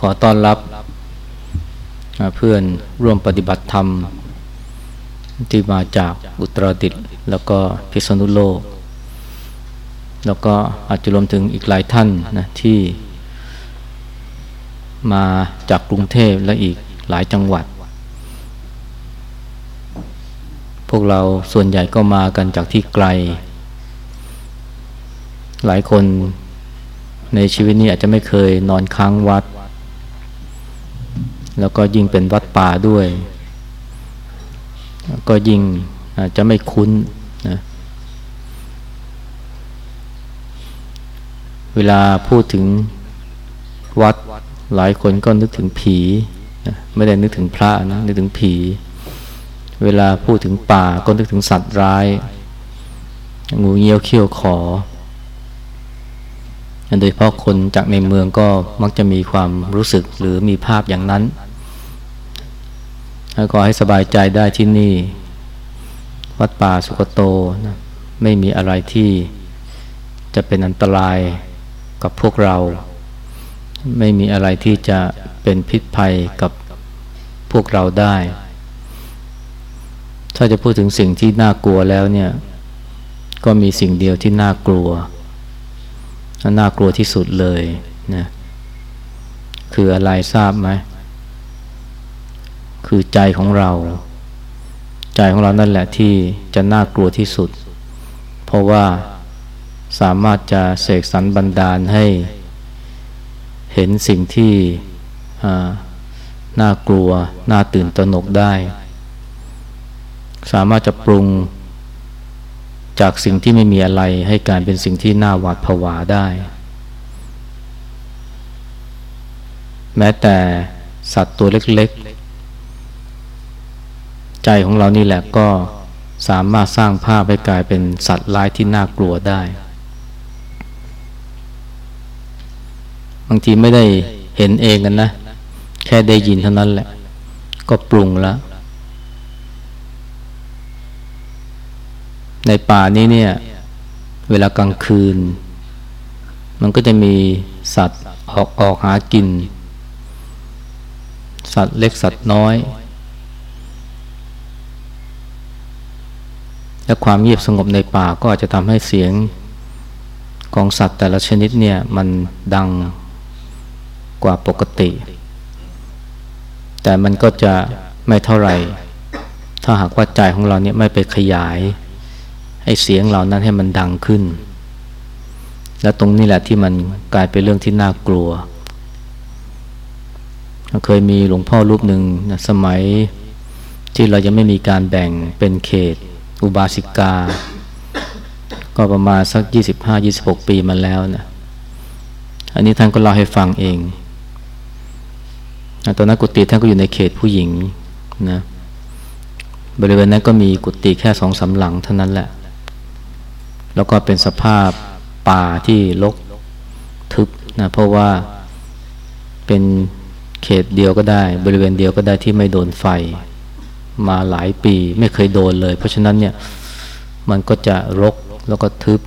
ขอต้อนรับเพื่อนร่วมปฏิบัติธรรม ที่มาจากอุตรดิตถ์แล้วก็พิษณุโลก แล้วก็อาจจะรวมถึงอีกหลายท่านนะที่มาจากกรุงเทพและอีกหลายจังหวัด พวกเราส่วนใหญ่ก็มากันจากที่ไกล หลายคนในชีวิตนี้อาจจะไม่เคยนอนค้างวัด แล้วก็ยิ่งเป็นวัดป่าด้วย ก็ยิ่งอาจจะไม่คุ้นนะเวลาพูดถึงวัดหลายคนก็นึกถึงผีไม่ได้นึกถึงพระนะนึกถึงผี เวลาพูดถึงป่าก็นึกถึงสัตว์ร้าย งูเงี้ยวเขี้ยวขอโดยเฉพาะคนจากในเมืองก็มักจะมีความรู้สึกหรือมีภาพอย่างนั้น ขอให้สบายใจได้ที่นี่ วัดป่าสุกโตนะไม่มีอะไรที่จะเป็นอันตรายกับพวกเรา ไม่มีอะไรที่จะเป็นพิษภัยกับพวกเราได้ ถ้าจะพูดถึงสิ่งที่น่ากลัวแล้วเนี่ย ก็มีสิ่งเดียวที่น่ากลัว น่ากลัวที่สุดเลยนะคืออะไรทราบไหม คือใจของเรา ใจของเรานั่นแหละที่จะน่ากลัวที่สุด เพราะว่าสามารถจะเสกสรรบันดาลให้ เห็นสิ่งที่น่ากลัว น่าตื่นตระหนกได้ สามารถจะปรุงจากสิ่งที่ไม่มีอะไรให้กลายเป็นสิ่งที่น่าหวาดผวาได้ แม้แต่สัตว์ตัวเล็กๆ ใจของเรานี่แหละก็สามารถสร้างภาพให้กลายเป็นสัตว์ร้ายที่น่ากลัวได้ บางทีไม่ได้เห็นเองกันนะ แค่ได้ยินเท่านั้นแหละ ก็ปรุงแล้ว ในป่านี้เนี่ย เวลากลางคืน มันก็จะมีสัตว์ออกออกหากิน สัตว์เล็กสัตว์น้อย และความเงียบสงบในป่าก็อาจจะทำให้เสียงของสัตว์แต่ละชนิดเนี่ยมันดังกว่าปกติ แต่มันก็จะไม่เท่าไหร่ ถ้าหากว่าใจของเราเนี่ยไม่ไปขยายให้เสียงเหล่านั้นให้มันดังขึ้น และตรงนี้แหละที่มันกลายเป็นเรื่องที่น่ากลัว เคยมีหลวงพ่อรูปหนึ่งนะสมัยที่เรายังไม่มีการแบ่งเป็นเขต อุบาสิกา ก็ประมาณสักยี่สิบห้ายี่สิบหกปีมาแล้วนะอันนี้ท่านก็เล่าให้ฟังเองตอนนั้นกุฏิท่านก็อยู่ในเขตผู้หญิงนะบริเวณนั้นก็มีกุฏิแค่สองสาหลังเท่านั้นแหละ แล้วก็เป็นสภาพป่าที่รกทึบนะเพราะว่าเป็นเขตเดียวก็ได้ บริเวณเดียวก็ได้ที่ไม่โดนไฟ มาหลายปีไม่เคยโดนเลย เพราะฉะนั้นเนี่ยมันก็จะรกแล้วก็ทึบ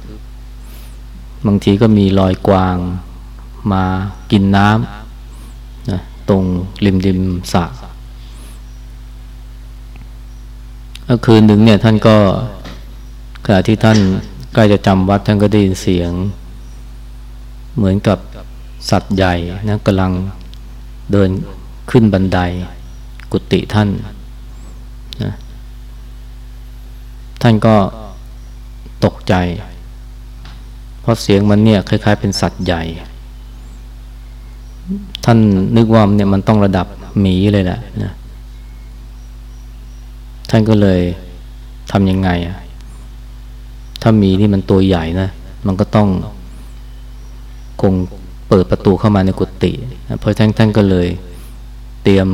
บางทีก็มีรอยกวางมากินน้ำนะตรงริมริมสระคืนหนึ่งเนี่ยท่านก็ขณะที่ท่านใกล้จะจำวัดท่านก็ได้ยินเสียง เหมือนกับสัตว์ใหญ่นะกำลังเดินขึ้นบันไดกุฏิท่านนะ ท่านก็ตกใจ เพราะเสียงมันเนี่ยคล้าย ๆ เป็นสัตว์ใหญ่ ท่านนึกว่าเนี่ยมันต้องระดับหมีเลยแหละนะท่านก็เลยทำยังไงอะถ้ามีนี่มันตัวใหญ่นะ มันก็ต้องคงเปิดประตูเข้ามาในกุฏิเพราะท่านท่านก็เลยเตรียม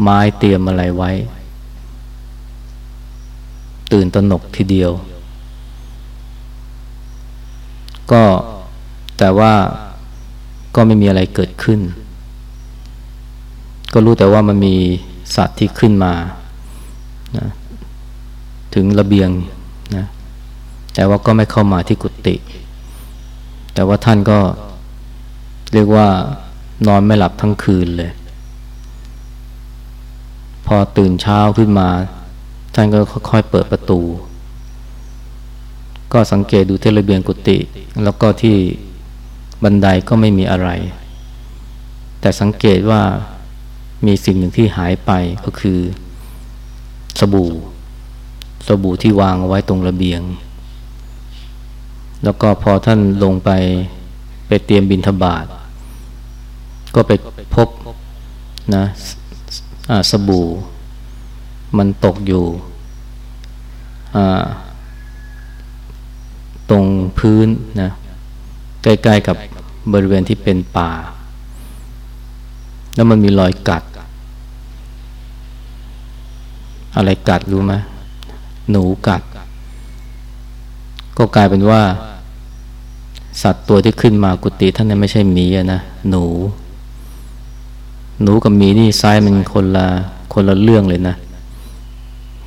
ไม้เตรียมอะไรไว้ ตื่นตระหนกทีเดียว ก็แต่ว่าก็ไม่มีอะไรเกิดขึ้น ก็รู้แต่ว่ามันมีสัตว์ที่ขึ้นมานะถึงระเบียงนะแต่ว่าก็ไม่เข้ามาที่กุฏิแต่ว่าท่านก็เรียกว่านอนไม่หลับทั้งคืนเลย พอตื่นเช้าขึ้นมา ท่านก็ค่อยๆเปิดประตู ก็สังเกตดูที่ระเบียงกุฏิแล้วก็ที่บันไดก็ไม่มีอะไร แต่สังเกตว่ามีสิ่งหนึ่งที่หายไปก็คือ สบู่ สบู่ที่วางเอาไว้ตรงระเบียง แล้วก็พอท่านลงไปไปเตรียมบินทบาทก็ไปพบนะสบู่ มันตกอยู่ ตรงพื้นนะใกล้ๆกับบริเวณที่เป็นป่า แล้วมันมีรอยกัด อะไรกัดรู้ไหมหนูกัด ก็กลายเป็นว่า สัตว์ตัวที่ขึ้นมากุฏิท่านนั้นไม่ใช่หมีนะหนู หนูกับหมีนี่ไซส์มันคนละคนละเรื่องเลยนะ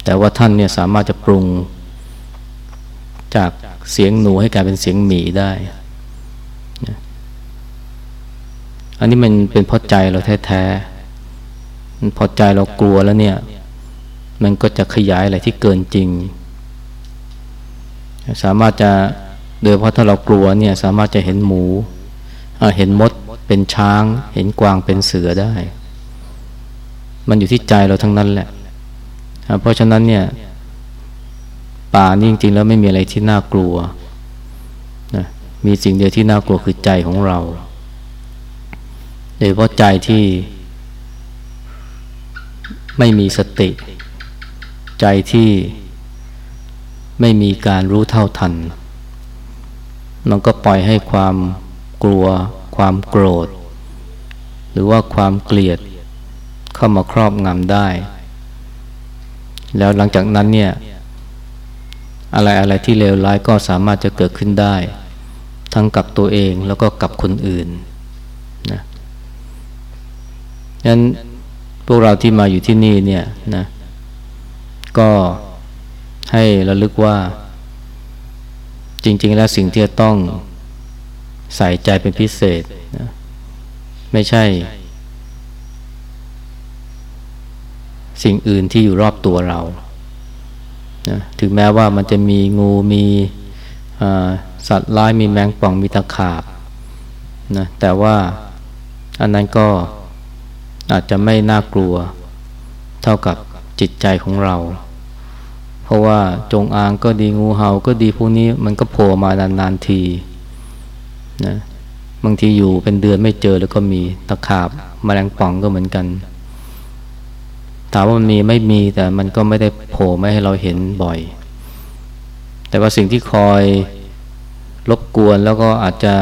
แต่ว่าท่านเนี่ยสามารถจะปรุงจากเสียงหนูให้กลายเป็นเสียงหมีได้ อันนี้มันเป็นเพราะใจเราแท้ๆมันพอใจเรากลัวแล้วเนี่ย มันก็จะขยายอะไรที่เกินจริง สามารถจะโดยเพราะถ้าเรากลัวเนี่ยสามารถจะเห็นหมู เห็นมดเป็นช้าง เห็นกวางเป็นเสือได้ มันอยู่ที่ใจเราทั้งนั้นแหละ เพราะฉะนั้นเนี่ยป่านี่จริงๆแล้วไม่มีอะไรที่น่ากลัวนะมีสิ่งเดียวที่น่ากลัวคือใจของเราโดยเฉพาะใจที่ไม่มีสติ ใจที่ไม่มีการรู้เท่าทัน มันก็ปล่อยให้ความกลัว ความโกรธ หรือว่าความเกลียดเข้ามาครอบงำได้ แล้วหลังจากนั้นเนี่ยอะไรอะไรที่เลวร้ายก็สามารถจะเกิดขึ้นได้ ทั้งกับตัวเองแล้วก็กับคนอื่นนะฉะนั้นพวกเราที่มาอยู่ที่นี่เนี่ยนะก็ให้ระลึกว่า จริง ๆ แล้วสิ่งที่จะต้องใส่ใจเป็นพิเศษนะไม่ใช่ สิ่งอื่นที่อยู่รอบตัวเรานะถึงแม้ว่ามันจะมีงูมีสัตว์ร้ายมีแมงป่องมีตะขาบนะแต่ว่าอันนั้นก็อาจจะไม่น่ากลัวเท่ากับจิตใจของเรา เพราะว่าจงอางก็ดีงูเห่าก็ดีพวกนี้มันก็โผล่มานานๆทีนะบางทีอยู่เป็นเดือนไม่เจอแล้วก็มีตะขาบมแมลงป่องก็เหมือนกัน ถามว่ามันมีไม่มีแต่มันก็ไม่ได้โผล่ไม่ให้เราเห็นบ่อย แต่ว่าสิ่งที่คอยรบกวนแล้วก็อาจจะ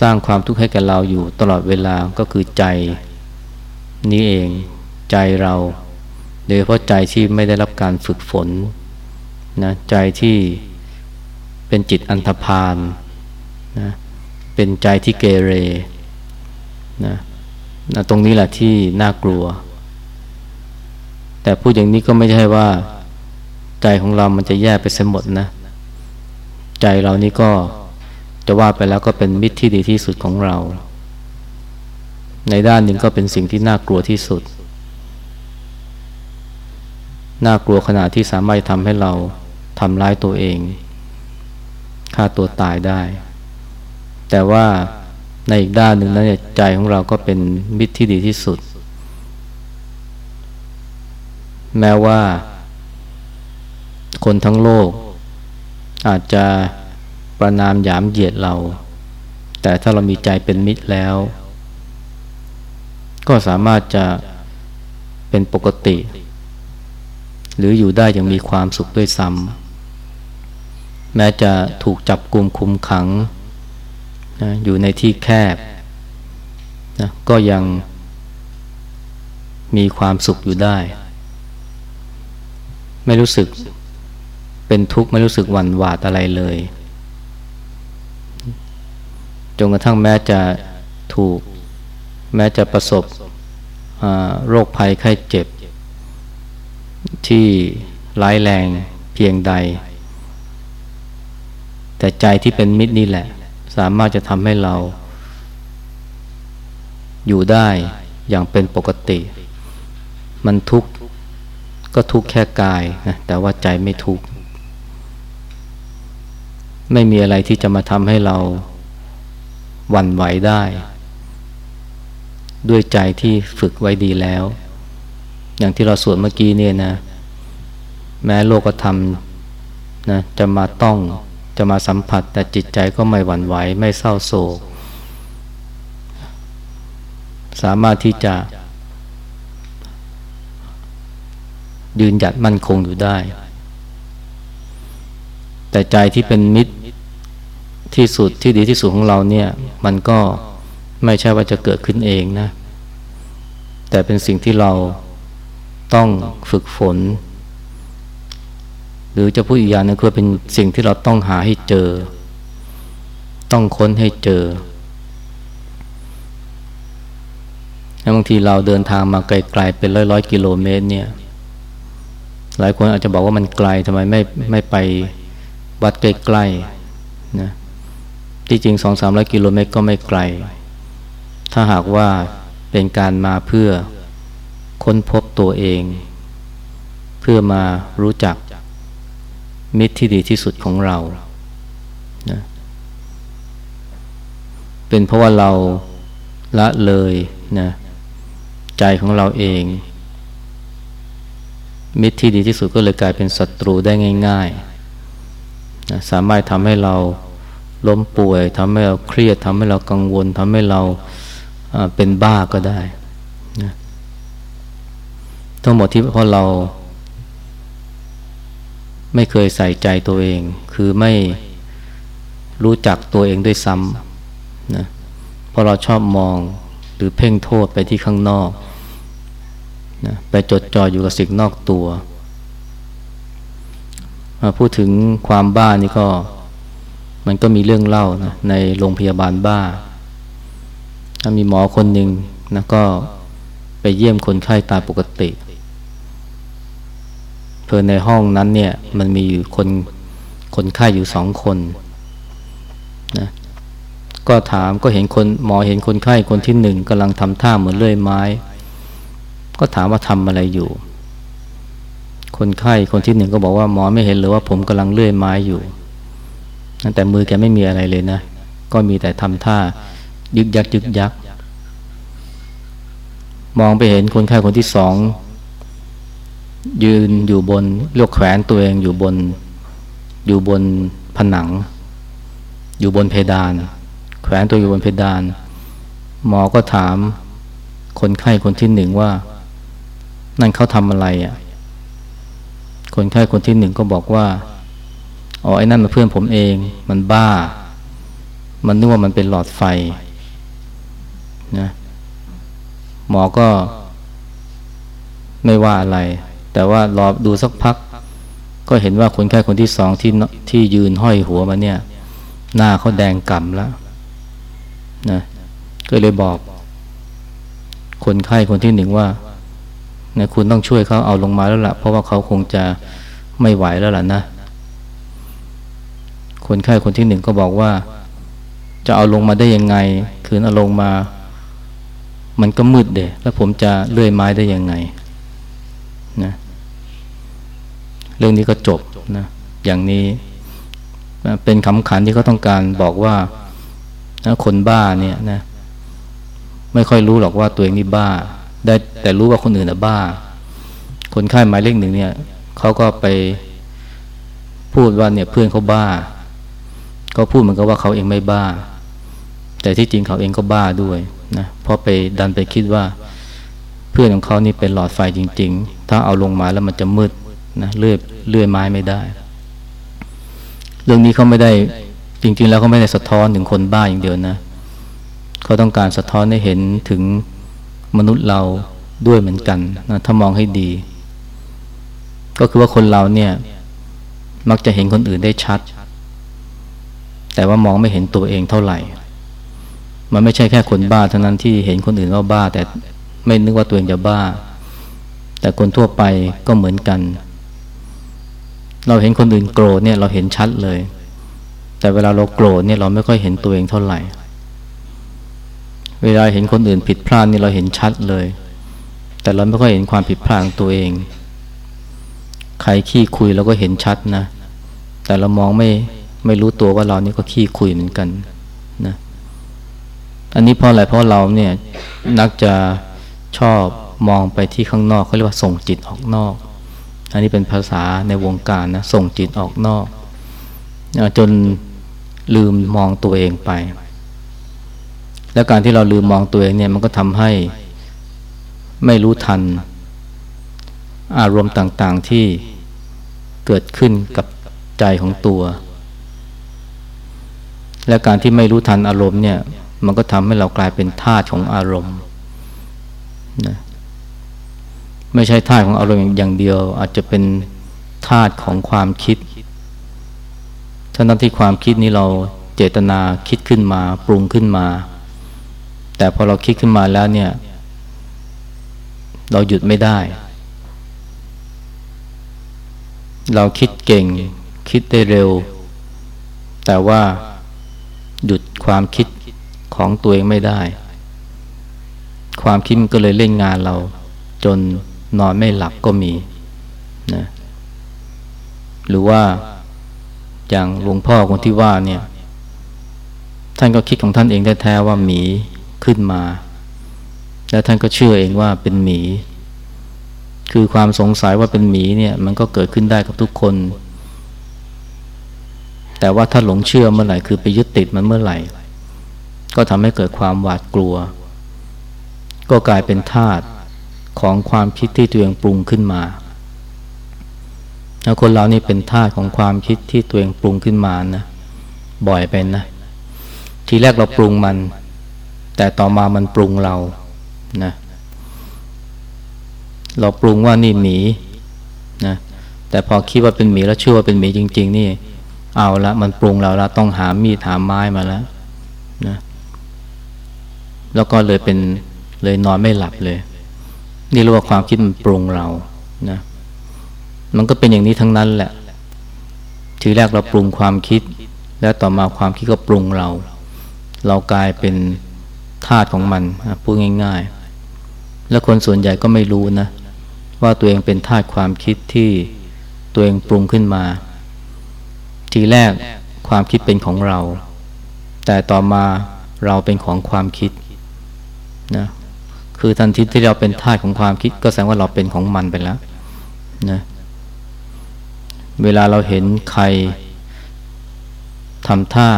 สร้างความทุกข์ให้แก่เราอยู่ตลอดเวลาก็คือใจนี้เองใจเราโดยเฉพาะใจที่ไม่ได้รับการฝึกฝนนะใจที่เป็นจิตอันธพาลนะเป็นใจที่เกเรนะนะตรงนี้แหละที่น่ากลัว แต่พูดอย่างนี้ก็ไม่ใช่ว่า ใจของเรามันจะแย่ไปเสียหมดนะ ใจเรานี่ก็จะว่าไปแล้วก็เป็นมิตรที่ดีที่สุดของเรา ในด้านหนึ่งก็เป็นสิ่งที่น่ากลัวที่สุด น่ากลัวขนาดที่สามารถทำให้เราทำร้ายตัวเองฆ่าตัวตายได้ แต่ว่าในอีกด้านหนึ่งนั้นใจของเราก็เป็นมิตรที่ดีที่สุด แม้ว่า คนทั้งโลก อาจจะประนามหยามเหยียดเรา แต่ถ้าเรามีใจเป็นมิตรแล้ว ก็สามารถจะเป็นปกติ หรืออยู่ได้อย่างมีความสุขด้วยซ้ำแม้จะถูกจับกลุ่มคุมขังนะอยู่ในที่แคบนะก็ยังมีความสุขอยู่ได้ ไม่รู้สึกเป็นทุกข์ไม่รู้สึกหวั่นหวาดอะไรเลย จนกระทั่งแม้จะถูก แม้จะประสบโรคภัยไข้เจ็บ ที่ร้ายแรงเพียงใด แต่ใจที่เป็นมิตรนี่แหละ สามารถจะทำให้เรา อยู่ได้อย่างเป็นปกติ มันทุกข์ ก็ทุกข์แค่กายนะแต่ว่าใจไม่ทุกข์ไม่มีอะไรที่จะมาทำให้เราหวั่นไหวได้ ด้วยใจที่ฝึกไว้ดีแล้ว อย่างที่เราสวดเมื่อกี้เนี่ยนะ แม้โลกธรรมนะจะมาต้องจะมาสัมผัส แต่จิตใจก็ไม่หวั่นไหว ไม่เศร้าโศก สามารถที่จะ ยืนหยัดมั่นคงอยู่ได้ แต่ใจที่เป็นมิตรที่สุดที่ดีที่สุดของเราเนี่ย มันก็ไม่ใช่ว่าจะเกิดขึ้นเองนะ แต่เป็นสิ่งที่เราต้องฝึกฝน หรือจะพูดอีกอย่างนึงคือเป็นสิ่งที่เราต้องหาให้เจอ ต้องค้นให้เจอแล้วบางทีเราเดินทางมาไกลๆเป็นร้อยร้อยกิโลเมตรเนี่ย หลายคนอาจจะบอกว่ามันไกลทำไมไม่ไม่ไปวัดใกล้ๆนะที่จริงสองสามร้อยกิโลเมตรก็ไม่ไกล ถ้าหากว่าเป็นการมาเพื่อค้นพบตัวเอง เพื่อมารู้จักมิตรที่ดีที่สุดของเรานะเป็นเพราะว่าเราละเลยนะใจของเราเอง มิตรที่ดีที่สุดก็เลยกลายเป็นศัตรูได้ง่ายๆนะสามารถทำให้เราล้มป่วยทำให้เราเครียดทำให้เรากังวลทำให้เราเป็นบ้าก็ได้นะทั้งหมดที่เพราะเรา ไม่เคยใส่ใจตัวเอง คือไม่รู้จักตัวเองด้วยซ้ำนะเพราะเราชอบมองหรือเพ่งโทษไปที่ข้างนอก นะไปจดจ่ออยู่กับสิ่งนอกตัวมาพูดถึงความบ้านี่ก็ มันก็มีเรื่องเล่านะในโรงพยาบาลบ้า ถ้ามีหมอคนหนึ่งนะก็ไปเยี่ยมคนไข้ตามปกติเพื่อในห้องนั้นเนี่ยมันมีอยู่คนคนไข้อยู่สองคนนะก็ถามก็เห็นคนหมอเห็นคนไข้คนที่หนึ่งกำลังทำท่าเหมือนเลื่อยไม้ ก็ถามว่าทำอะไรอยู่ คนไข้คนที่หนึ่งก็บอกว่าหมอไม่เห็นหรือว่าผมกำลังเลื่อยไม้อยู่แต่มือแกไม่มีอะไรเลยนะ ก็มีแต่ทำท่ายึกยักยึกยัก มองไปเห็นคนไข้คนที่สองยืนอยู่บนเลือกแขวนตัวเองอยู่บน อยู่บนผนัง อยู่บนเพดาน แขวนตัวอยู่บนเพดาน หมอก็ถามคนไข้คนที่หนึ่งว่า นั่นเขาทำอะไรอะ คนไข้คนที่หนึ่งก็บอกว่าอ๋อไอ้นั่นมันเพื่อนผมเอง มันบ้า มันนึกว่ามันเป็นหลอดไฟนะหมอก็ไม่ว่าอะไร แต่ว่ารอดูสักพัก ก็เห็นว่าคนไข้คนที่สองที่ที่ยืนห้อยหัวมาเนี่ย หน้าเขาแดงก่ำแล้วนะก็เลยบอก คนไข้คนที่หนึ่งว่า นะคุณต้องช่วยเขาเอาลงมาแล้วละ่ะ เพราะว่าเขาคงจะไม่ไหวแล้วล่ะนะ คนไข้คนที่หนึ่งก็บอกว่า จะเอาลงมาได้ยังไง คืนเอาลงมา มันก็มืดเดะแล้วผมจะเลื่อยไม้ได้ยังไงนะเรื่องนี้ก็จบนะอย่างนี้เป็นคำขันที่เขาต้องการบอกว่าคนบ้าเนี่ยนะไม่ค่อยรู้หรอกว่าตัวเองนี่บ้า ได้แต่รู้ว่าคนอื่นอะบ้า คนไข้หมายเลขหนึ่งเนี่ยเขาก็ไปพูดว่าเนี่ยเพื่อนเขาบ้าก็พูดเหมือนกับว่าเขาเองไม่บ้า แต่ที่จริงเขาเองก็บ้าด้วยนะเพราะไปดันไปคิดว่า เพื่อนของเขานี่เป็นหลอดไฟจริง ๆ ถ้าเอาลงมาแล้วมันจะมืดนะเลื่อยเลื่อยไม้ไม่ได้ เรื่องนี้เขาไม่ได้จริง ๆ แล้วเขาไม่ได้สะท้อนถึงคนบ้าอย่างเดียวนะเขาต้องการสะท้อนให้เห็นถึง มนุษย์เราด้วยเหมือนกันนะถ้ามองให้ดี ก็คือว่าคนเราเนี่ยมักจะเห็นคนอื่นได้ชัด แต่ว่ามองไม่เห็นตัวเองเท่าไหร่ มันไม่ใช่แค่คนบ้าเท่านั้นที่เห็นคนอื่นว่าบ้า แต่ไม่นึกว่าตัวเองจะบ้า แต่คนทั่วไปก็เหมือนกัน เราเห็นคนอื่นโกรธเนี่ยเราเห็นชัดเลย แต่เวลาเราโกรธเนี่ยเราไม่ค่อยเห็นตัวเองเท่าไหร่ เวลาเห็นคนอื่นผิดพลาดนี่เราเห็นชัดเลย แต่เราไม่ค่อยเห็นความผิดพลาดของตัวเอง ใครขี้คุยเราก็เห็นชัดนะ แต่เรามองไม่ไม่รู้ตัวว่าเรานี่ก็ขี้คุยเหมือนกันนะอันนี้เพราะอะไรเพราะเราเนี่ยนักจะชอบมองไปที่ข้างนอกเขาเรียกว่าส่งจิตออกนอก อันนี้เป็นภาษาในวงการนะส่งจิตออกนอก จนลืมมองตัวเองไป และการที่เราลืมมองตัวเองเนี่ยมันก็ทำให้ไม่รู้ทัน อารมณ์ต่างๆที่เกิดขึ้นกับใจของตัว และการที่ไม่รู้ทันอารมณ์เนี่ย มันก็ทำให้เรากลายเป็นทาสของอารมณ์นะไม่ใช่ธาตุของอารมณ์อย่างเดียว อาจจะเป็นธาตุของความคิดทั้งที่ความคิดนี้เราเจตนาคิดขึ้นมา ปรุงขึ้นมา แต่พอเราคิดขึ้นมาแล้วเนี่ย เราหยุดไม่ได้ เราคิดเก่ง คิดได้เร็ว แต่ว่าหยุดความคิดของตัวเองไม่ได้ ความคิดมันก็เลยเล่นงานเรา จนนอนไม่หลับก็มีนะหรือว่าอย่างหลวงพ่อคนที่ว่าเนี่ย ท่านก็คิดของท่านเองแท้ๆว่าหมี ขึ้นมา แล้วท่านก็เชื่อเองว่าเป็นหมี คือความสงสัยว่าเป็นหมีเนี่ย มันก็เกิดขึ้นได้กับทุกคน แต่ว่าถ้าหลงเชื่อเมื่อไหร่คือไปยึดติดมันเมื่อไหร่ ก็ทำให้เกิดความหวาดกลัว ก็กลายเป็นทาตของความคิดที่ตัวเองปรุงขึ้นมาแล้วคนเรานี่เป็นท่าของความคิดที่ตัวเองปรุงขึ้นมานะบ่อยไปนะ ทีแรกเราปรุงมัน แต่ต่อมามันปรุงเรานะเราปรุงว่านี่หมีนะแต่พอคิดว่าเป็นหมีแล้วเชื่อว่าเป็นหมีจริง ๆ นี่ เอาละมันปรุงเราแล้วต้องหามีดหาไม้มาแล้วนะแล้วก็เลยเป็นเลยนอนไม่หลับเลย นี่เรียกว่าความคิดมันปรุงเรานะมันก็เป็นอย่างนี้ทั้งนั้นแหละ ทีแรกเราปรุงความคิด แล้วต่อมาความคิดก็ปรุงเรา เรากลายเป็น ทาสของมันพูดง่ายๆ แล้วคนส่วนใหญ่ก็ไม่รู้นะ ว่าตัวเองเป็นทาสความคิดที่ตัวเองปรุงขึ้นมา ทีแรกความคิดเป็นของเรา แต่ต่อมาเราเป็นของความคิดนะคือทันทีที่เราเป็นทาสของความคิด ก็แสดงว่าเราเป็นของมันไปแล้วนะเวลาเราเห็นใครทำท่า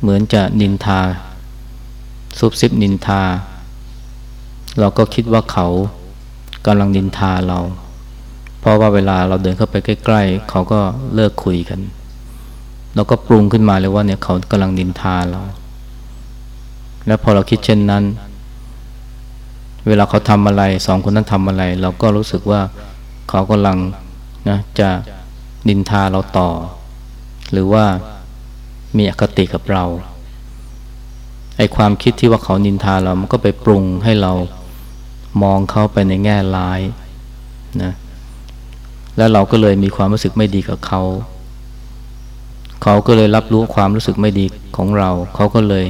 เหมือนจะนินทา ซุบซิบนินทา เราก็คิดว่าเขากำลังนินทาเรา เพราะว่าเวลาเราเดินเข้าไปใกล้ ๆ เขาก็เลิกคุยกัน เราก็ปรุงขึ้นมาเลยว่าเนี่ยเขากำลังนินทาเรา แล้วพอเราคิดเช่นนั้น เวลาเขาทำอะไรสองคนนั้นทำอะไร เราก็รู้สึกว่าเขากำลังนะจะนินทาเราต่อ หรือว่ามีอคติกับเรา ไอความคิดที่ว่าเขานินทาเรา มันก็ไปปรุงให้เรามองเขาไปในแง่ร้ายนะแล้วเราก็เลยมีความรู้สึกไม่ดีกับเขา เขาก็เลยรับรู้ความรู้สึกไม่ดีของเรา เขาก็เลย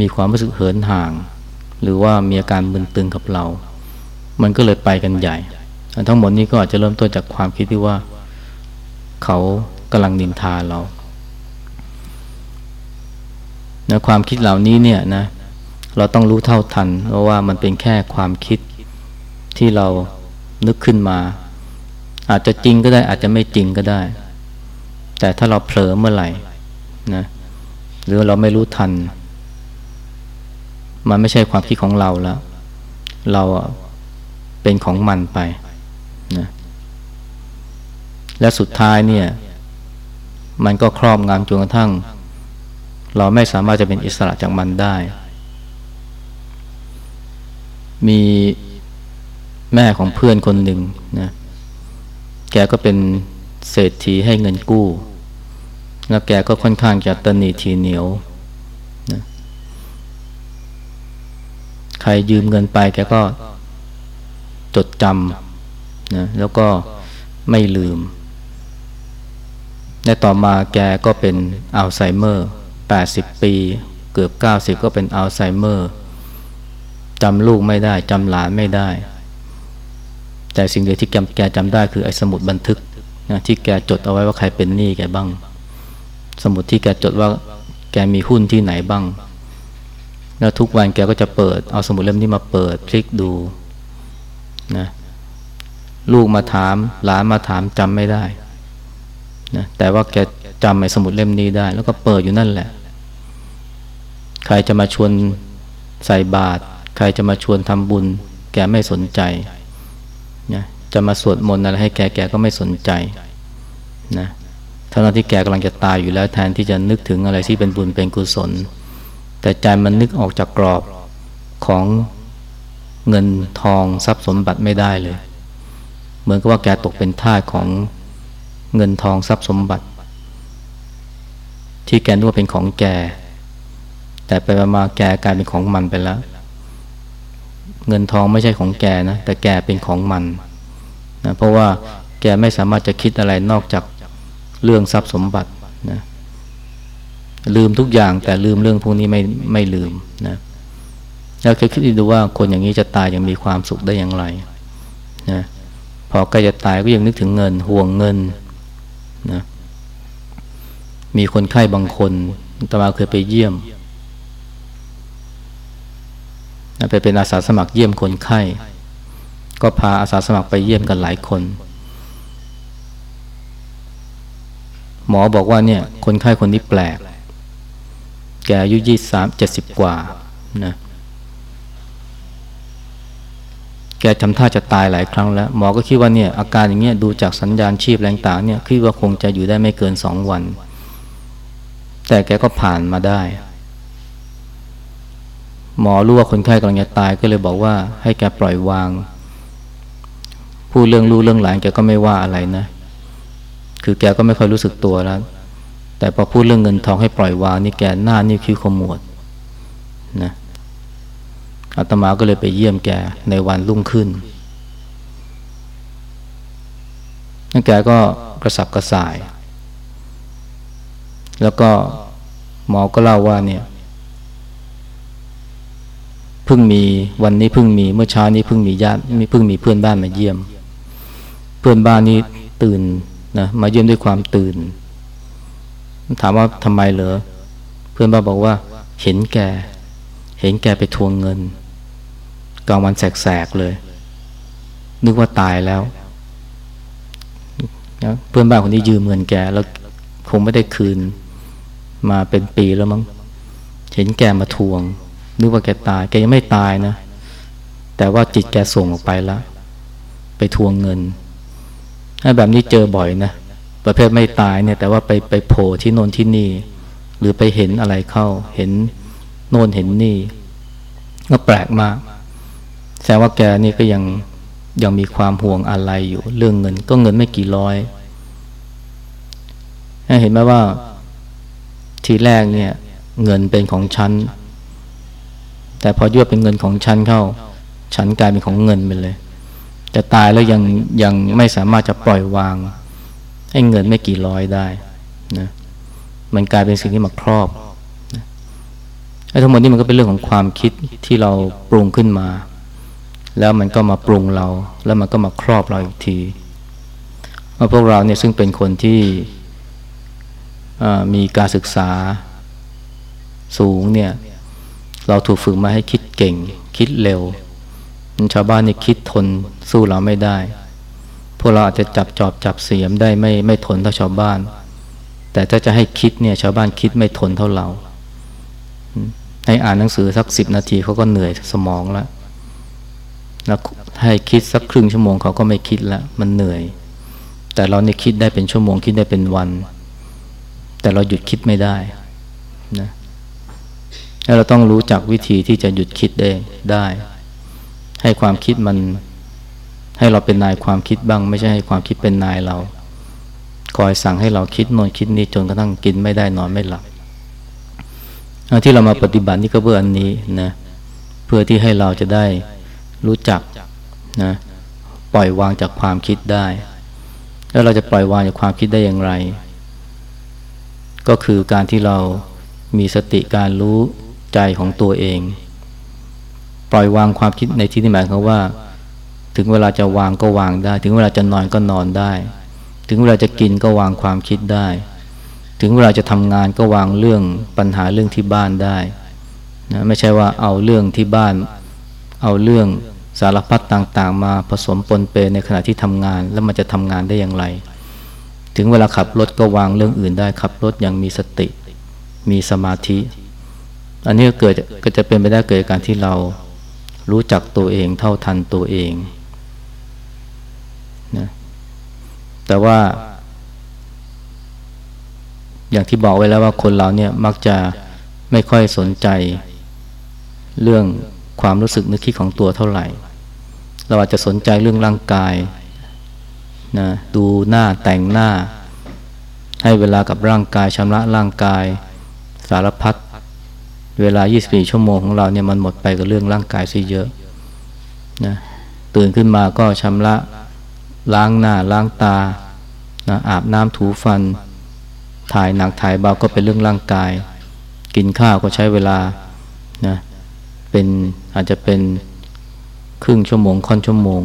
มีความรู้สึกเหินห่าง หรือว่ามีอาการมึนตึงกับเรา มันก็เลยไปกันใหญ่ ทั้งหมดนี้ก็อาจจะเริ่มต้นจากความคิดที่ว่า เขากำลังนินทาเรา นะความคิดเหล่านี้เนี่ยนะเราต้องรู้เท่าทัน เพราะว่ามันเป็นแค่ความคิดที่เรานึกขึ้นมา อาจจะจริงก็ได้อาจจะไม่จริงก็ได้ แต่ถ้าเราเผลอเมื่อไหร่นะหรือเราไม่รู้ทัน มันไม่ใช่ความคิดของเราแล้ว เราเป็นของมันไปนะและสุดท้ายเนี่ย มันก็ครอบงำจนกระทั่ง เราไม่สามารถจะเป็นอิสระจากมันได้ มีแม่ของเพื่อนคนหนึ่งนะแกก็เป็นเศรษฐีให้เงินกู้ แล้วแกก็ค่อนข้างจะตนีทีเหนียวนะใครยืมเงินไปแกก็จดจำนะแล้วก็ไม่ลืม และต่อมาแกก็เป็นอัลไซเมอร์ 80 ปี เกือบ 90 ก็เป็นอัลไซเมอร์จำลูกไม่ได้จำหลานไม่ได้ แต่สิ่งเดียวที่แกแกจำได้คือไอ้สมุดบันทึกนะที่แกจดเอาไว้ว่าใครเป็นหนี้แกบ้าง สมุดที่แกจดว่าแกมีหุ้นที่ไหนบ้าง แล้วทุกวันแกก็จะเปิด เอาสมุดเล่มนี้มาเปิดพลิกดูนะลูกมาถามหลานมาถามจำไม่ได้นะแต่ว่าแก จำไอ้สมุดเล่มนี้ได้ แล้วก็เปิดอยู่นั่นแหละ ใครจะมาชวนใส่บาตรใครจะมาชวนทำบุญ แกไม่สนใจนะจะมาสวดมนต์อะไรให้แกแกก็ไม่สนใจนะทั้งที่แกกำลังจะตายอยู่แล้วแทนที่จะนึกถึงอะไรที่เป็นบุญเป็นกุศล แต่ใจมันนึกออกจากกรอบของเงินทองทรัพย์สมบัติไม่ได้เลย เหมือนกับว่าแกตกเป็นท่าของเงินทองทรัพย์สมบัติ ที่แกนึกว่าเป็นของแก แต่ไปมาแกกลายเป็นของมันไปแล้ว เงินทองไม่ใช่ของแกนะ แต่แกเป็นของมันนะเพราะว่าแกไม่สามารถจะคิดอะไรนอกจากเรื่องทรัพย์สมบัตินะลืมทุกอย่างแต่ลืมเรื่องพวกนี้ไม่ไม่ลืมนะแล้วเคยคิดดูว่าคนอย่างนี้จะตายยังมีความสุขได้อย่างไรนะพอใกล้จะตายก็ยังนึกถึงเงินห่วงเงินนะ มีคนไข้บางคนตมาเคยไปเยี่ยม ไปเป็นอาสาสมัครเยี่ยมคนไข้ ก็พาอาสาสมัครไปเยี่ยมกันหลายคน หมอบอกว่าเนี่ย คนไข้คนนี้แปลก แกอายุยี่สามเจ็ดสิบกว่านะแกทำท่าจะตายหลายครั้งแล้ว หมอก็คิดว่าเนี่ยอาการอย่างเงี้ยดูจากสัญญาณชีพแรงต่างเนี่ยคิดว่าคงจะอยู่ได้ไม่เกินสองวัน แต่แกก็ผ่านมาได้ หมอรู้ว่าคนไข้กำลังจะตายก็เลยบอกว่าให้แกปล่อยวาง พูดเรื่องรู้เรื่องหลานแกก็ไม่ว่าอะไรนะ คือแกก็ไม่ค่อยรู้สึกตัวแล้ว แต่พอพูดเรื่องเงินทองให้ปล่อยวางนี่แกหน้านี่คิ้วขมวดนะอาตมาก็เลยไปเยี่ยมแกในวันรุ่งขึ้นนั่นแกก็กระสับกระส่าย แล้วก็หมอก็เล่าว่าเนี่ยเพิ่งมีวันนี้เพิ่งมีเมื่อเช้านี้เพิ่งมีญาติมีเพิ่งมีเพื่อนบ้านมาเยี่ยม เพื่อนบ้านนี้ตื่นนะมาเยี่ยมด้วยความตื่น ถามว่าทำไมเหรอเพื่อนบ้านบอกว่า เห็นแกเห็นแกไปทวงเงินกลางวันแสกๆเลย นึกว่าตายแล้วนะเพื่อนบ้านคนนี้ยืมเงินแกแล้วคงไม่ได้คืน มาเป็นปีแล้วมั้งเห็นแกมาทวง นึกว่าแกตาย แกยังไม่ตายนะ แต่ว่าจิตแกส่งออกไปแล้ว ไปทวงเงิน ถ้าแบบนี้เจอบ่อยนะ ประเภทไม่ตายเนี่ย แต่ว่าไปไปโผล่ที่โน่นที่นี่ หรือไปเห็นอะไรเข้า เห็นโน่นเห็นนี่ ก็แปลกมาก แสดงว่าแกนี่ก็ยังยังมีความห่วงอะไรอยู่ เรื่องเงิน ก็เงินไม่กี่ร้อย เห็นไหมว่า ทีแรกเนี่ยเงินเป็นของฉัน แต่พอยั่วเป็นเงินของฉันเข้า ฉันกลายเป็นของเงินไปเลย จะตายแล้วยังยังไม่สามารถจะปล่อยวาง ให้เงินไม่กี่ร้อยได้นะมันกลายเป็นสิ่งที่มาครอบไอ้ทั้งหมดนี้มันก็เป็นเรื่องของความคิดที่เราปรุงขึ้นมา แล้วมันก็มาปรุงเรา แล้วมันก็มาครอบเราอีกทีว่าพวกเราเนี่ยซึ่งเป็นคนที่ มีการศึกษาสูงเนี่ย เราถูกฝึกมาให้คิดเก่ง คิดเร็ว ชาวบ้านนี่คิดทนสู้เราไม่ได้ พวกเราอาจจะจับจอบจับเสียมได้ไม่ไม่ทนเท่าชาวบ้าน แต่ถ้าจะให้คิดเนี่ย ชาวบ้านคิดไม่ทนเท่าเราให้อ่านหนังสือสักสิบนาทีเขาก็เหนื่อยสมองแล้วแล้วให้คิดสักครึ่งชั่วโมงเขาก็ไม่คิดละมันเหนื่อย แต่เราเนี่ยคิดได้เป็นชั่วโมงคิดได้เป็นวัน แต่เราหยุดคิดไม่ได้นะแล้วเราต้องรู้จักวิธีที่จะหยุดคิดได้ได้ ให้ความคิดมัน ให้เราเป็นนายความคิดบ้าง ไม่ใช่ให้ความคิดเป็นนายเรา คอยสั่งให้เราคิดโน่นคิดนี้จนกระทั่งกินไม่ได้นอนไม่หลับที่เรามาปฏิบัตินี่ก็เพื่ออันนี้นะเพื่อที่ให้เราจะได้รู้จักนะปล่อยวางจากความคิดได้ แล้วเราจะปล่อยวางจากความคิดได้อย่างไร ก็คือการที่เรามีสติการรู้ใจของตัวเอง ปล่อยวางความคิดในที่นี้หมายความว่า ถึงเวลาจะวางก็วางได้ ถึงเวลาจะนอนก็นอนได้ ถึงเวลาจะกินก็วางความคิดได้ ถึงเวลาจะทำงานก็วางเรื่องปัญหาเรื่องที่บ้านได้นะไม่ใช่ว่าเอาเรื่องที่บ้าน เอาเรื่องสารพัดต่างๆ มาผสมปนเปในขณะที่ทำงานแล้วมันจะทำงานได้อย่างไร ถึงเวลาขับรถก็วางเรื่องอื่นได้ขับรถอย่างมีสติ มีสมาธิ อันนี้ก็เกิดก็จะเป็นไปได้เกิดการที่เรารู้จักตัวเองเท่าทันตัวเองนะแต่ว่า อย่างที่บอกไว้แล้วว่าคนเราเนี่ยมักจะไม่ค่อยสนใจ เรื่องความรู้สึกนึกคิดของตัวเท่าไหร่ เราอาจจะสนใจเรื่องร่างกาย นะดูหน้าแต่งหน้า ให้เวลากับร่างกายชำระร่างกายสารพัดเวลา 24 ชั่วโมงของเราเนี่ยมันหมดไปกับเรื่องร่างกายซะเยอะนะตื่นขึ้นมาก็ชำระล้างหน้าล้างตานะอาบน้ำถูฟัน ถ่ายหนักถ่ายเบาก็เป็นเรื่องร่างกาย กินข้าวก็ใช้เวลานะเป็นอาจจะเป็นครึ่งชั่วโมงค่อนชั่วโมง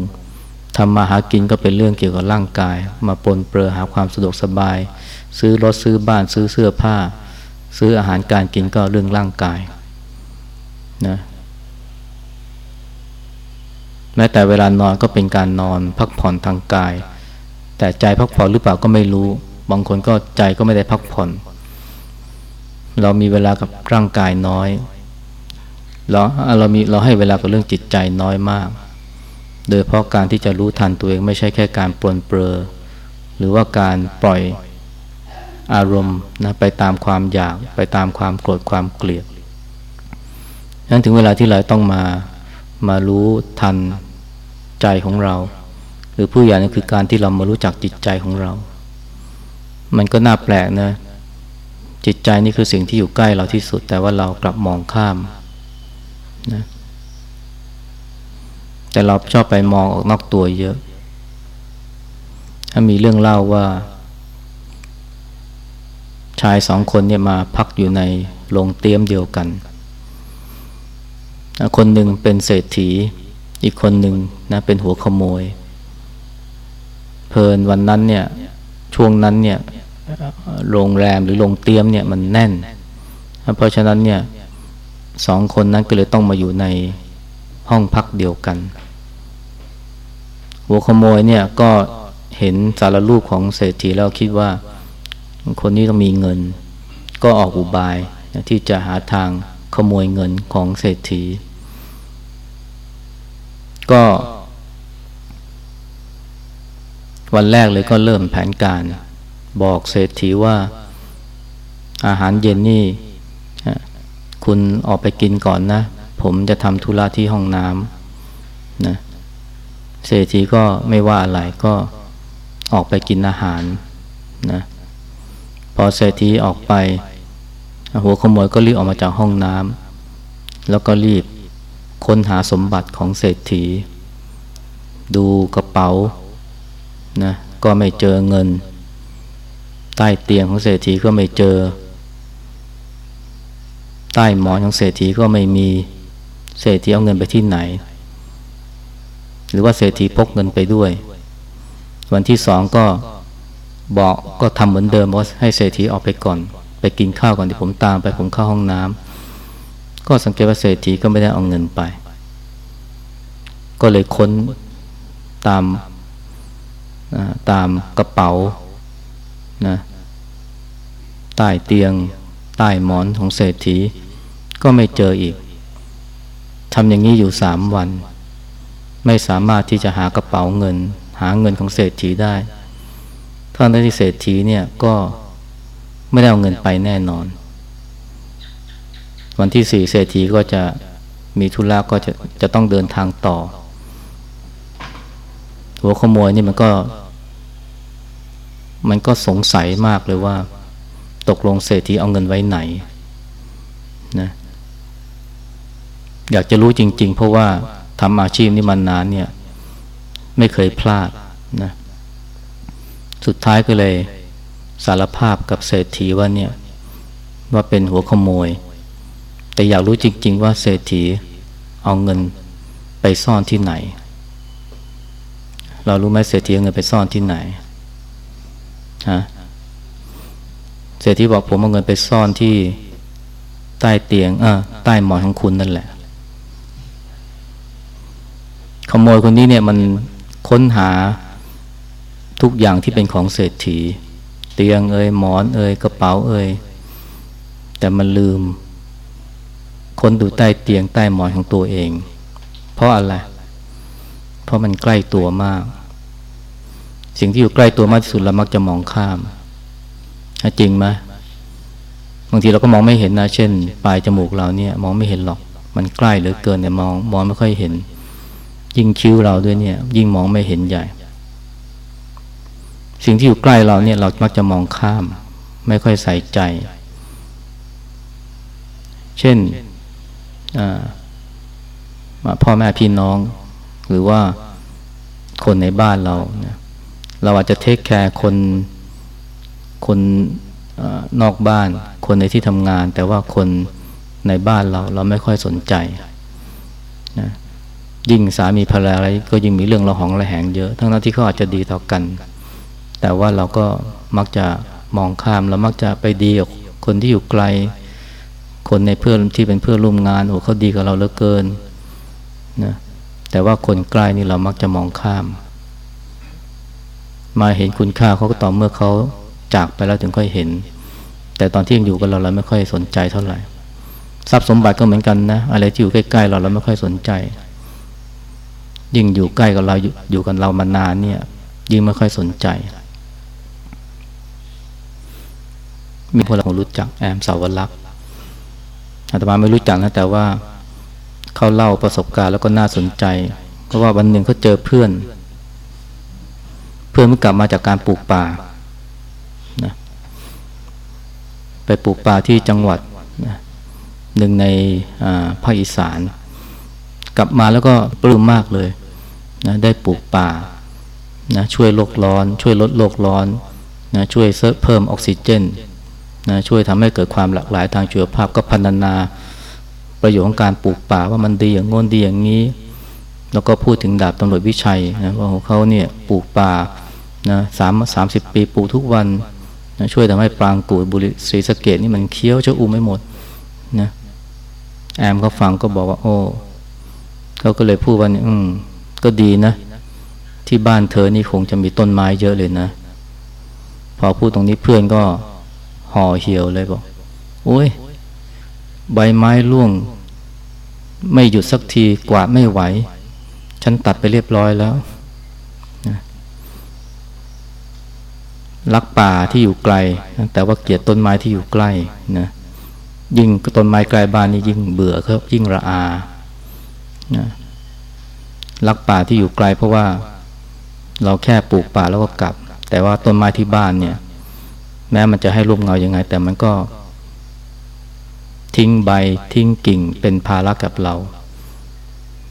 ทำมาหากินก็เป็นเรื่องเกี่ยวกับร่างกาย มาปนเปื้อหาความสะดวกสบาย ซื้อรถซื้อบ้านซื้อเสื้อผ้า ซื้ออาหารการกินก็เรื่องร่างกายนะแม้แต่เวลานอนก็เป็นการนอนพักผ่อนทางกาย แต่ใจพักผ่อนหรือเปล่าก็ไม่รู้ บางคนก็ใจก็ไม่ได้พักผ่อน เรามีเวลากับร่างกายน้อยเราเรามีเราให้เวลากับเรื่องจิตใจน้อยมาก โดยเพราะการที่จะรู้ทันตัวเองไม่ใช่แค่การปลนเปลือหรือว่าการปล่อยอารมณ์นะไปตามความอยากไปตามความโกรธความเกลียดนั้นถึงเวลาที่เราต้องมามารู้ทันใจของเรา หรือผู้ใหญ่นั่นคือการที่เรามารู้จักจิตใจของเรา มันก็น่าแปลกนะ จิตใจนี่คือสิ่งที่อยู่ใกล้เราที่สุด แต่ว่าเรากลับมองข้ามนะ แต่เราชอบไปมองออกนอกตัวเยอะ ถ้ามีเรื่องเล่าว่า ชายสองคนเนี่ยมาพักอยู่ในโรงเตียมเดียวกัน คนหนึ่งเป็นเศรษฐี อีกคนหนึ่งนะเป็นหัวขโมย เพลินวันนั้นเนี่ยช่วงนั้นเนี่ยโรงแรมหรือโรงเตียมเนี่ยมันแน่น เพราะฉะนั้นเนี่ยสองคนนั้นก็เลยต้องมาอยู่ในห้องพักเดียวกัน หัวขโมยเนี่ยก็เห็นสารรูปของเศรษฐีแล้วคิดว่า คนนี้ต้องมีเงิน ก็ออกอุบายที่จะหาทางขโมยเงินของเศรษฐี ก็ วันแรกเลยก็เริ่มแผนการ บอกเศรษฐีว่า อาหารเย็นนี่ คุณออกไปกินก่อนนะ ผมจะทำธุระที่ห้องน้ำนะเเศรษฐีก็ไม่ว่าอะไรก็ออกไปกินอาหารนะพอเศรษฐีออกไป หัวขโมยก็รีบออกมาจากห้องน้ำแล้วก็รีบค้นหาสมบัติของเศรษฐี ดูกระเป๋านะก็ไม่เจอเงิน ใต้เตียงของเศรษฐีก็ไม่เจอ ใต้หมอนของเศรษฐีก็ไม่มีเศรษฐีเอาเงินไปที่ไหน หรือว่าเศรษฐีพกเงินไปด้วย วันที่สองก็บอกก็ทำเหมือนเดิมว่าให้เศรษฐีออกไปก่อน ไปกินข้าวก่อนที่ผมตามไปผมเข้าห้องน้ำก็สังเกตว่าเศรษฐีก็ไม่ได้เอาเงินไป ก็เลยค้นตามตามกระเป๋านะใต้เตียง ใต้หมอนของเศรษฐี ก็ไม่เจออีกทำอย่างนี้อยู่สามวัน ไม่สามารถที่จะหากระเป๋าเงิน หาเงินของเศรษฐีได้ท่านที่เศรษฐีเนี่ยก็ไม่ได้เอาเงินไปแน่นอน วันที่สี่เศรษฐีก็จะมีธุระก็จะจะต้องเดินทางต่อ หัวขโมยนี่มันก็ มันก็สงสัยมากเลยว่า ตกลงเศรษฐีเอาเงินไว้ไหนนะอยากจะรู้จริง ๆ เพราะว่า ทำอาชีพนี้มานานเนี่ยไม่เคยพลาดนะสุดท้ายก็เลยสารภาพกับเศรษฐีว่าเนี่ยว่าเป็นหัวขโมย แต่อยากรู้จริง ๆ ว่าเศรษฐีเอาเงินไปซ่อนที่ไหน เรารู้ไหมเศรษฐีเอาเงินไปซ่อนที่ไหนฮะเศรษฐีบอกผมเอาเงินไปซ่อนที่ใต้เตียงเออใต้หมอนของคุณนั่นแหละ ขโมยคนนี้เนี่ยมันค้นหาทุกอย่างที่เป็นของเศรษฐี เตียงเอ่ยหมอนเอ่ยกระเป๋าเอ่ยแต่มันลืม คนดูใต้เตียงใต้หมอนของตัวเอง เพราะอะไร เพราะมันใกล้ตัวมาก สิ่งที่อยู่ใกล้ตัวมากที่สุดเรามักจะมองข้ามจริงไหมบางทีเราก็มองไม่เห็นนะ เช่น ปลายจมูกเราเนี่ย มองไม่เห็นหรอก มันใกล้เหลือเกินแต่มองมองไม่ค่อยเห็น ยิ่งคิ้วเราด้วยเนี่ย ยิ่งมองไม่เห็นใหญ่ สิ่งที่อยู่ใกล้เราเนี่ยเรามักจะมองข้าม ไม่ค่อยใส่ใจ เช่นพ่อแม่พี่น้อง หรือว่าคนในบ้านเราเเราอาจจะเทคแคร์คนคนนอกบ้าน คนในที่ทำงาน แต่ว่าคนในบ้านเราเราไม่ค่อยสนใจ ยิ่งสามีภรรยาอะไรก็ยิ่งมีเรื่องระหองระแหงเยอะ ทั้งนั้นที่เขาอาจจะดีต่อกัน แต่ว่าเราก็มักจะมองข้ามเรามักจะไปดีกับคนที่อยู่ไกล คนในเพื่อนที่เป็นเพื่อนร่วมงานโอ้เขาดีกับเราเหลือเกินนะแต่ว่าคนใกล้นี่เรามักจะมองข้าม มาเห็นคุณค่าเขาก็ต่อเมื่อเขาจากไปแล้วถึงค่อยเห็น แต่ตอนที่ยังอยู่กับเราเราไม่ค่อยสนใจเท่าไหร่ทรัพย์สมบัติก็เหมือนกันนะอะไรที่อยู่ใกล้ๆเราเราไม่ค่อยสนใจ ยิ่งอยู่ใกล้กับเราอยู่กับเรามานานเนี่ย ยิ่งไม่ค่อยสนใจ มีคนเรารู้จักแอมสาวรักษ์อาตมาไม่รู้จักนะแต่ว่าเขาเล่าประสบการณ์แล้วก็น่าสนใจ เพราะว่าวันหนึ่งเขาเจอเพื่อน เพื่อนเมื่อกลับมาจากการปลูกป่านะไปปลูกป่าที่จังหวัดนะหนึ่งในภาคอีสาน กลับมาแล้วก็ปลื้มมากเลยนะได้ปลูกป่านะช่วยโลกร้อน ช่วยลดโลกร้อนนะช่วยเพิ่มออกซิเจนนะช่วยทำให้เกิดความหลากหลายทางชีวภาพก็พัฒนาประโยชน์ของการปลูกป่าว่ามันดีอย่างงนดีอย่างนี้ แล้วก็พูดถึงดาบตำรวจวิชัยนะว่าของเขาเนี่ยปลูกป่านะสามสามสิบปีปลูกทุกวันนะช่วยทำให้ปรางกูดบุรีศรีสะเกดนี่มันเคี้ยวจะอุ้มไม่หมดนะแอมก็ฟังก็บอกว่าโอ้ เขาก็เลยพูดว่าอืม ก็ดีนะ ที่บ้านเธอนี่คงจะมีต้นไม้เยอะเลยนะ พอพูดตรงนี้เพื่อนก็ห่อเหี่ยวเลยบอกโอ้ย ใบไม้ร่วง ไม่หยุดสักทีกวาดไม่ไหว ฉันตัดไปเรียบร้อยแล้วรักป่าที่อยู่ไกล แต่ว่าเกลียดต้นไม้ที่อยู่ใกล้นะยิ่งต้นไม้ใกลบ้านนี่ยิ่งเบื่อครับยิ่งระอา นะรักป่าที่อยู่ไกลเพราะว่าเราแค่ปลูกป่าแล้วก็กลับ แต่ว่าต้นไม้ที่บ้านเนี่ย แม้มันจะให้ร่มเงายังไง แต่มันก็ ทิ้งใบทิ้งกิ่งเป็นภาระกับเรา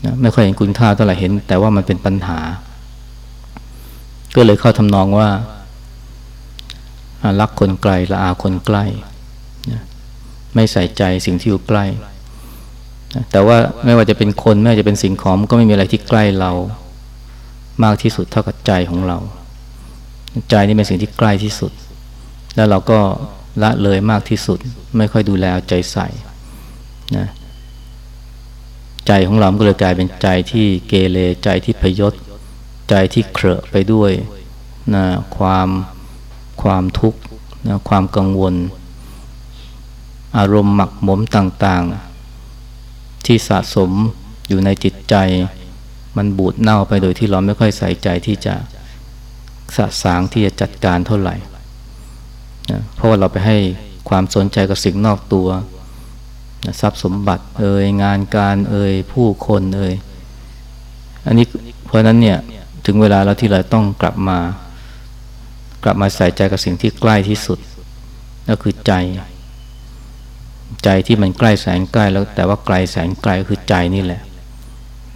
นะไม่ค่อยเห็นคุณค่าเท่าไหร่เห็น แต่ว่ามันเป็นปัญหา ก็เลยเข้าทำนองว่ารักคนไกลละอาคนใกล้ ไม่ใส่ใจสิ่งที่อยู่ใกล้ แต่ว่าไม่ว่าจะเป็นคนไม่ว่าจะเป็นสิ่งของก็ไม่มีอะไรที่ใกล้เรา มากที่สุดเท่ากับใจของเรา ใจนี่เป็นสิ่งที่ใกล้ที่สุด แล้วเราก็ละเลยมากที่สุด ไม่ค่อยดูแลใจใส่นะใจของเราก็เลยกลายเป็นใจที่เกเรใจที่พยศ ใจที่เครอะไปด้วยนะความความทุกข์นะความกังวล อารมณ์หมักหมมต่าง ๆ ที่สะสมอยู่ในจิตใจ มันบูดเน่าไปโดยที่เราไม่ค่อยใส่ใจที่จะสะสางที่จะจัดการเท่าไหร่นะเพราะว่าเราไปให้ความสนใจกับสิ่งนอกตัวนะทรัพย์สมบัติเอ่ยงานการเอ่ยผู้คนเอ่ยอันนี้เพราะนั้นเนี่ยถึงเวลาแล้วที่เราต้องกลับมา กลับมาใส่ใจกับสิ่งที่ใกล้ที่สุดก็คือใจ ใจที่มันใกล้แสนใกล้แล้ว แต่ว่าไกลแสนไกลคือใจนี่แหละ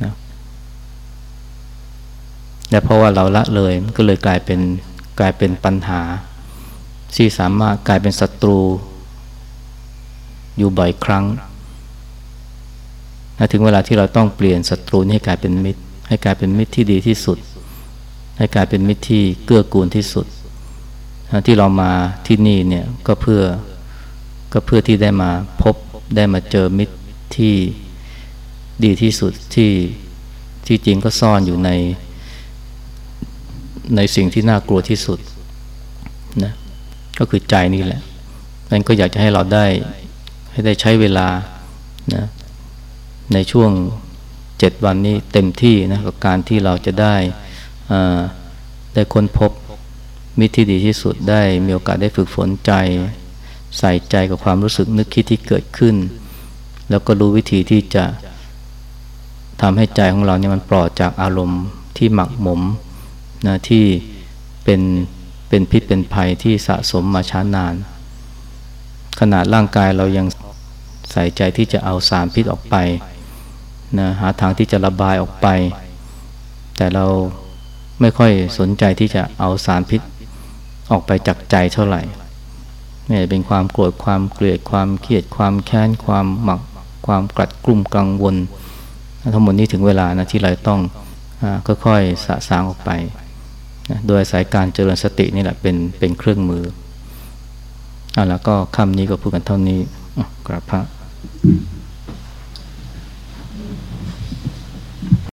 นะและเพราะว่าเราละเลยมันก็เลยกลายเป็นกลายเป็นปัญหา ที่สามารถกลายเป็นศัตรู อยู่บ่อยครั้งนะถึงเวลาที่เราต้องเปลี่ยนศัตรูให้กลายเป็นมิตร ให้กลายเป็นมิตรที่ดีที่สุด ให้กลายเป็นมิตรที่เกื้อกูลที่สุดนะที่เรามาที่นี่เนี่ยก็เพื่อ ก็เพื่อที่ได้มาพบได้มาเจอมิตรที่ดีที่สุดที่ที่จริงก็ซ่อนอยู่ใน ในสิ่งที่น่ากลัวที่สุดนะก็คือใจนี่แหละนั้นก็อยากจะให้เราได้ให้ได้ใช้เวลานะในช่วงเจ็ดวันนี้เต็มที่นะกับการที่เราจะได้ได้ค้นพบมิตรที่ดีที่สุดได้มีโอกาสได้ฝึกฝนใจ ใส่ใจกับความรู้สึกนึกคิดที่เกิดขึ้น แล้วก็รู้วิธีที่จะทำให้ใจของเราเนี่ยมันปลอดจากอารมณ์ที่หมักหมมนะที่เป็นเป็นพิษเป็นภัยที่สะสมมาช้านาน ขนาดร่างกายเรายังใส่ใจที่จะเอาสารพิษออกไปนะหาทางที่จะระบายออกไป แต่เราไม่ค่อยสนใจที่จะเอาสารพิษออกไปจากใจเท่าไหร่ ไม่เป็นความโกรธความเกลียดความเครียดความแค้นความหมัก ความกลัดกลุ่มกังวล ทั้งหมดนี้ถึงเวลานะที่เราต้องค่อยๆสะสางออกไปนะโดยสายการเจริญสตินี่แหละเป็นเป็นเครื่องมืออ่าแล้วก็คำนี้ก็พูดกันเท่านี้กราบพระ